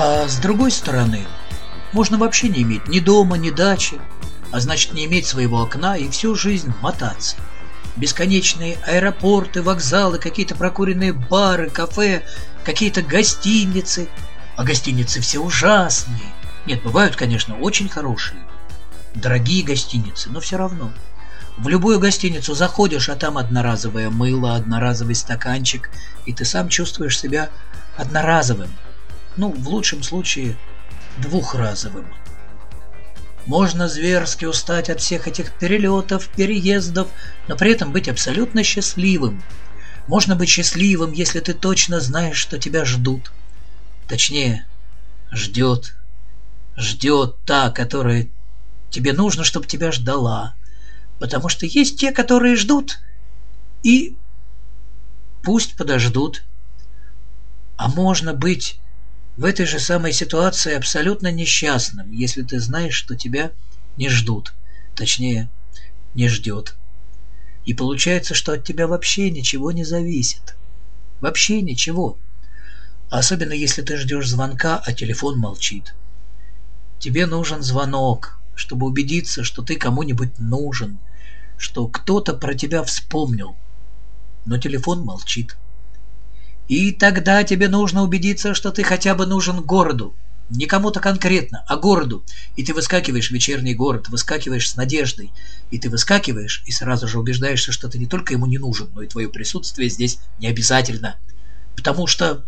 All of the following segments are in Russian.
А с другой стороны, можно вообще не иметь ни дома, ни дачи, а значит не иметь своего окна и всю жизнь мотаться. Бесконечные аэропорты, вокзалы, какие-то прокуренные бары, кафе, какие-то гостиницы. А гостиницы все ужасные. Нет, бывают, конечно, очень хорошие. Дорогие гостиницы, но все равно. В любую гостиницу заходишь, а там одноразовое мыло, одноразовый стаканчик, и ты сам чувствуешь себя одноразовым. Ну, в лучшем случае, двухразовым. Можно зверски устать от всех этих перелетов, переездов, но при этом быть абсолютно счастливым. Можно быть счастливым, если ты точно знаешь, что тебя ждут. Точнее, ждет. Ждет та, которая тебе нужно, чтобы тебя ждала. Потому что есть те, которые ждут, и пусть подождут. А можно быть в этой же самой ситуации абсолютно несчастным, если ты знаешь, что тебя не ждут. Точнее, не ждет. И получается, что от тебя вообще ничего не зависит. Вообще ничего. Особенно если ты ждешь звонка, а телефон молчит. Тебе нужен звонок, чтобы убедиться, что ты кому-нибудь нужен, что кто-то про тебя вспомнил. Но телефон молчит. И тогда тебе нужно убедиться, что ты хотя бы нужен городу. Не кому-то конкретно, а городу. И ты выскакиваешь в вечерний город, выскакиваешь с надеждой. И ты выскакиваешь и сразу же убеждаешься, что ты не только ему не нужен, но и твое присутствие здесь не обязательно. Потому что...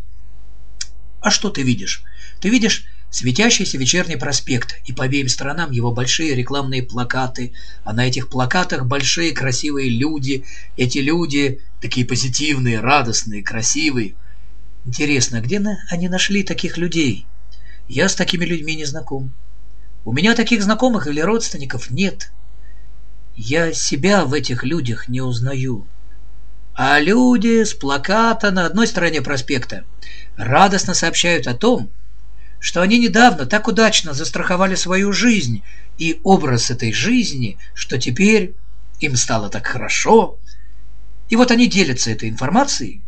А что ты видишь? Ты видишь Светящийся вечерний проспект, и по обеим сторонам его большие рекламные плакаты, а на этих плакатах большие красивые люди. Эти люди такие позитивные, радостные, красивые. Интересно, где на... они нашли таких людей? Я с такими людьми не знаком. У меня таких знакомых или родственников нет. Я себя в этих людях не узнаю. А люди с плаката на одной стороне проспекта радостно сообщают о том, что они недавно так удачно застраховали свою жизнь и образ этой жизни, что теперь им стало так хорошо. И вот они делятся этой информацией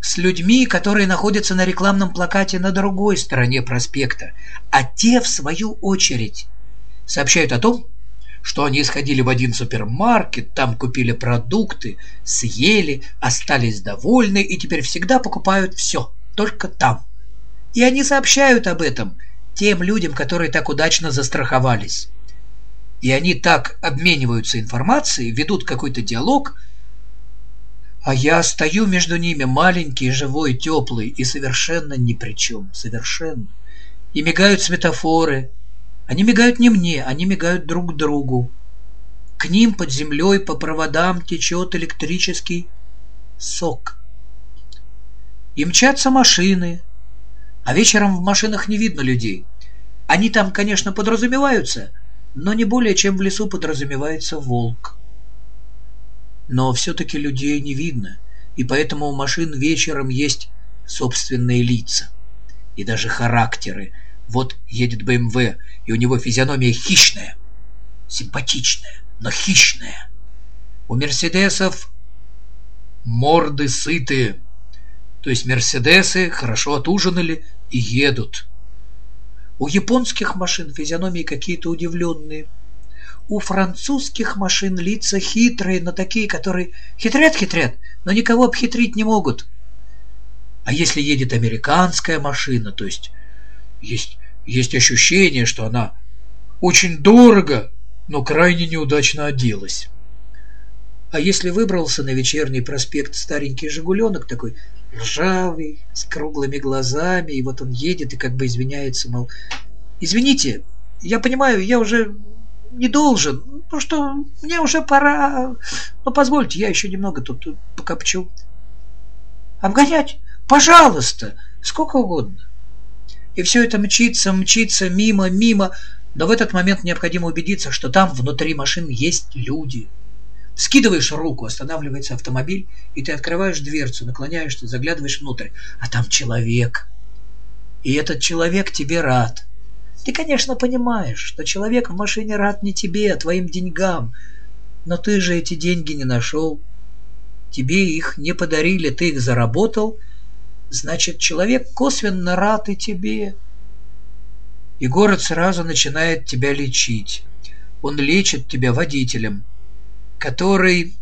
с людьми, которые находятся на рекламном плакате на другой стороне проспекта, а те, в свою очередь, сообщают о том, что они сходили в один супермаркет, там купили продукты, съели, остались довольны и теперь всегда покупают все, только там. И они сообщают об этом тем людям, которые так удачно застраховались. И они так обмениваются информацией, ведут какой-то диалог, а я стою между ними, маленький, живой, теплый, и совершенно ни при чем, совершенно. И мигают светофоры. Они мигают не мне, они мигают друг другу. К ним под землей по проводам течет электрический сок. И мчатся машины, а вечером в машинах не видно людей. Они там, конечно, подразумеваются, но не более, чем в лесу подразумевается волк. Но все-таки людей не видно, и поэтому у машин вечером есть собственные лица и даже характеры. Вот едет БМВ, и у него физиономия хищная, симпатичная, но хищная. У Мерседесов морды сытые, то есть Мерседесы хорошо отужинали, и едут. У японских машин физиономии какие-то удивленные. У французских машин лица хитрые, но такие, которые хитрят-хитрят, но никого обхитрить не могут. А если едет американская машина, то есть есть, есть ощущение, что она очень дорого, но крайне неудачно оделась. А если выбрался на вечерний проспект старенький «Жигуленок» такой ржавый, с круглыми глазами, и вот он едет и как бы извиняется, мол, «Извините, я понимаю, я уже не должен, ну что, мне уже пора, но позвольте, я еще немного тут покопчу». «Обгонять? Пожалуйста! Сколько угодно!» И все это мчится, мчится, мимо, мимо, но в этот момент необходимо убедиться, что там внутри машин есть люди – Скидываешь руку, останавливается автомобиль, и ты открываешь дверцу, наклоняешься, заглядываешь внутрь, а там человек. И этот человек тебе рад. Ты, конечно, понимаешь, что человек в машине рад не тебе, а твоим деньгам. Но ты же эти деньги не нашел. Тебе их не подарили, ты их заработал. Значит, человек косвенно рад и тебе. И город сразу начинает тебя лечить. Он лечит тебя водителем, который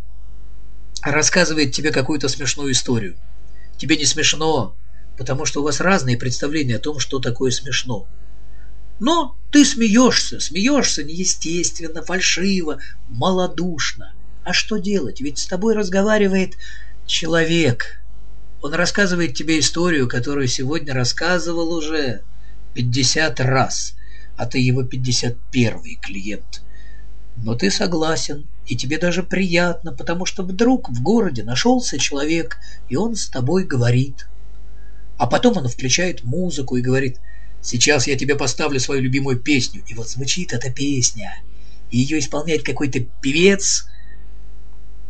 рассказывает тебе какую-то смешную историю. Тебе не смешно, потому что у вас разные представления о том, что такое смешно. Но ты смеешься, смеешься неестественно, фальшиво, малодушно. А что делать? Ведь с тобой разговаривает человек. Он рассказывает тебе историю, которую сегодня рассказывал уже 50 раз, а ты его 51 клиент. Но ты согласен, и тебе даже приятно, потому что вдруг в городе нашелся человек, и он с тобой говорит. А потом он включает музыку и говорит – Сейчас я тебе поставлю свою любимую песню. И вот звучит эта песня. И ее исполняет какой-то певец,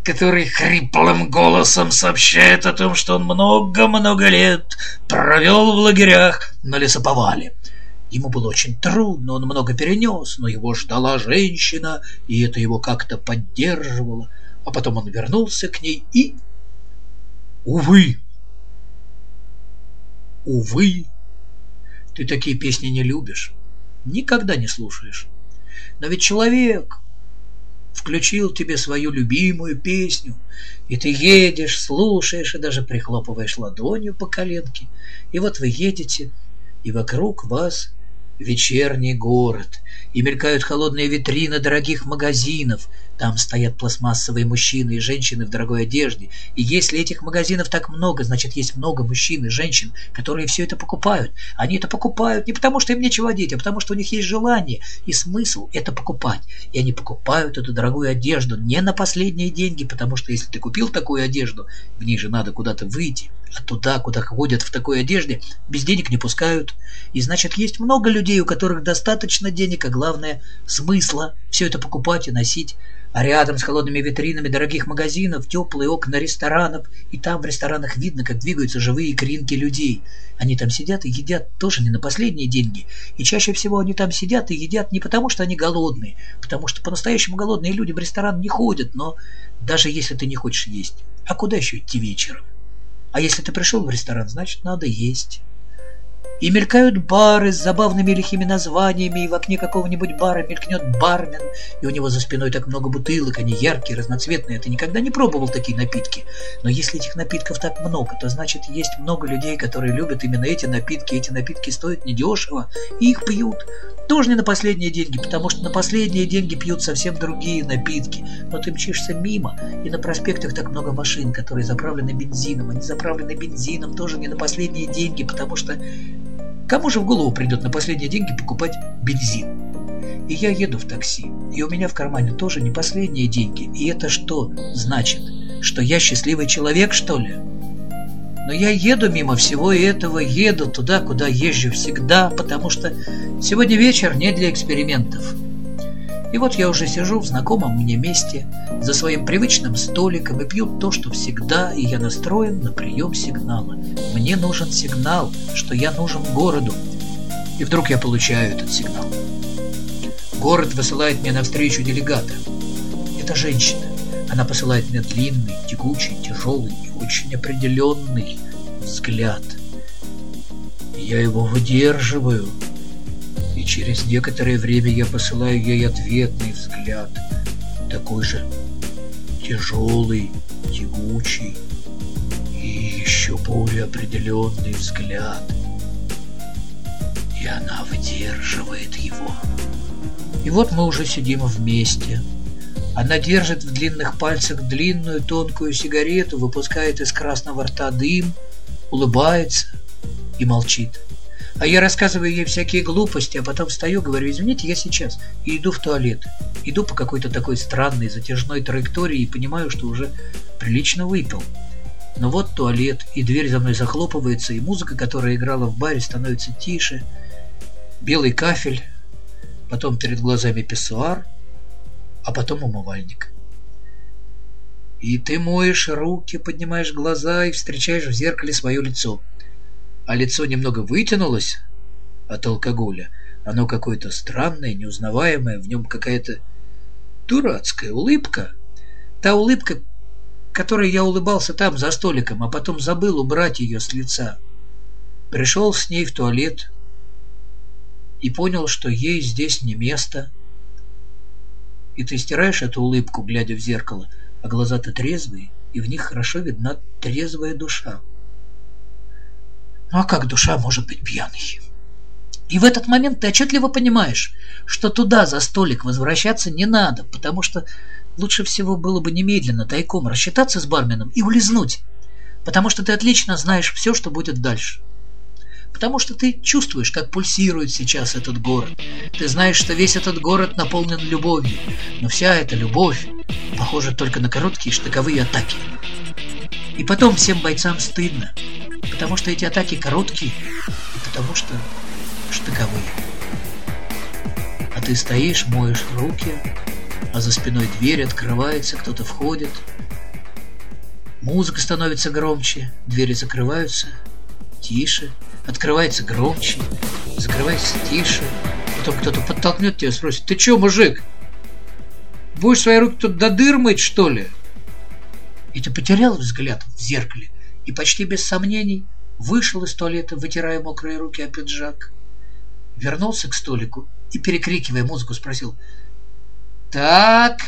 который хриплым голосом сообщает о том, что он много-много лет провел в лагерях на лесоповале. Ему было очень трудно, он много перенес, но его ждала женщина, и это его как-то поддерживало. А потом он вернулся к ней и... Увы! Увы! Ты такие песни не любишь, никогда не слушаешь. Но ведь человек включил тебе свою любимую песню, и ты едешь, слушаешь и даже прихлопываешь ладонью по коленке. И вот вы едете, и вокруг вас вечерний город, и мелькают холодные витрины дорогих магазинов. Там стоят пластмассовые мужчины и женщины в дорогой одежде. И если этих магазинов так много, значит, есть много мужчин и женщин, которые все это покупают. Они это покупают не потому, что им нечего одеть, а потому, что у них есть желание и смысл это покупать. И они покупают эту дорогую одежду не на последние деньги, потому что если ты купил такую одежду, в ней же надо куда-то выйти. А туда, куда ходят в такой одежде, без денег не пускают. И значит, есть много людей, у которых достаточно денег, а главное, смысла все это покупать и носить. А рядом с холодными витринами дорогих магазинов, теплые окна ресторанов, и там в ресторанах видно, как двигаются живые кринки людей. Они там сидят и едят тоже не на последние деньги. И чаще всего они там сидят и едят не потому, что они голодные, потому что по-настоящему голодные люди в ресторан не ходят, но даже если ты не хочешь есть, а куда еще идти вечером? А если ты пришел в ресторан, значит, надо есть. И мелькают бары с забавными лихими названиями, и в окне какого-нибудь бара мелькнет бармен, и у него за спиной так много бутылок, они яркие, разноцветные. Ты никогда не пробовал такие напитки. Но если этих напитков так много, то значит есть много людей, которые любят именно эти напитки. Эти напитки стоят недешево, и их пьют. Тоже не на последние деньги, потому что на последние деньги пьют совсем другие напитки. Но ты мчишься мимо, и на проспектах так много машин, которые заправлены бензином. Они заправлены бензином тоже не на последние деньги, потому что Кому же в голову придет на последние деньги покупать бензин? И я еду в такси, и у меня в кармане тоже не последние деньги. И это что значит? Что я счастливый человек, что ли? Но я еду мимо всего этого, еду туда, куда езжу всегда, потому что сегодня вечер не для экспериментов. И вот я уже сижу в знакомом мне месте, за своим привычным столиком и пью то, что всегда, и я настроен на прием сигнала. Мне нужен сигнал, что я нужен городу. И вдруг я получаю этот сигнал. Город высылает мне навстречу делегата. Это женщина. Она посылает мне длинный, тягучий, тяжелый и очень определенный взгляд. Я его выдерживаю, и через некоторое время я посылаю ей ответный взгляд, такой же тяжелый, тягучий и еще более определенный взгляд. И она выдерживает его. И вот мы уже сидим вместе. Она держит в длинных пальцах длинную тонкую сигарету, выпускает из красного рта дым, улыбается и молчит. А я рассказываю ей всякие глупости, а потом встаю, говорю, извините, я сейчас, и иду в туалет. Иду по какой-то такой странной затяжной траектории и понимаю, что уже прилично выпил. Но вот туалет, и дверь за мной захлопывается, и музыка, которая играла в баре, становится тише. Белый кафель, потом перед глазами писсуар, а потом умывальник. И ты моешь руки, поднимаешь глаза и встречаешь в зеркале свое лицо – а лицо немного вытянулось от алкоголя. Оно какое-то странное, неузнаваемое, в нем какая-то дурацкая улыбка. Та улыбка, которой я улыбался там, за столиком, а потом забыл убрать ее с лица. Пришел с ней в туалет и понял, что ей здесь не место. И ты стираешь эту улыбку, глядя в зеркало, а глаза-то трезвые, и в них хорошо видна трезвая душа. А как душа может быть пьяной? И в этот момент ты отчетливо понимаешь, что туда за столик возвращаться не надо, потому что лучше всего было бы немедленно тайком рассчитаться с барменом и улизнуть, потому что ты отлично знаешь все, что будет дальше. Потому что ты чувствуешь, как пульсирует сейчас этот город. Ты знаешь, что весь этот город наполнен любовью, но вся эта любовь похожа только на короткие штыковые атаки. И потом всем бойцам стыдно, потому что эти атаки короткие, и потому что штыковые. А ты стоишь, моешь руки, а за спиной дверь открывается, кто-то входит. Музыка становится громче, двери закрываются, тише, открывается громче, закрывается тише. Потом кто-то подтолкнет тебя и спросит, ты чё, мужик, будешь свои руки тут додырмать, что ли? И ты потерял взгляд в зеркале и почти без сомнений вышел из туалета, вытирая мокрые руки о пиджак вернулся к столику и, перекрикивая музыку, спросил «Так,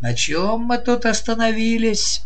на чем мы тут остановились?»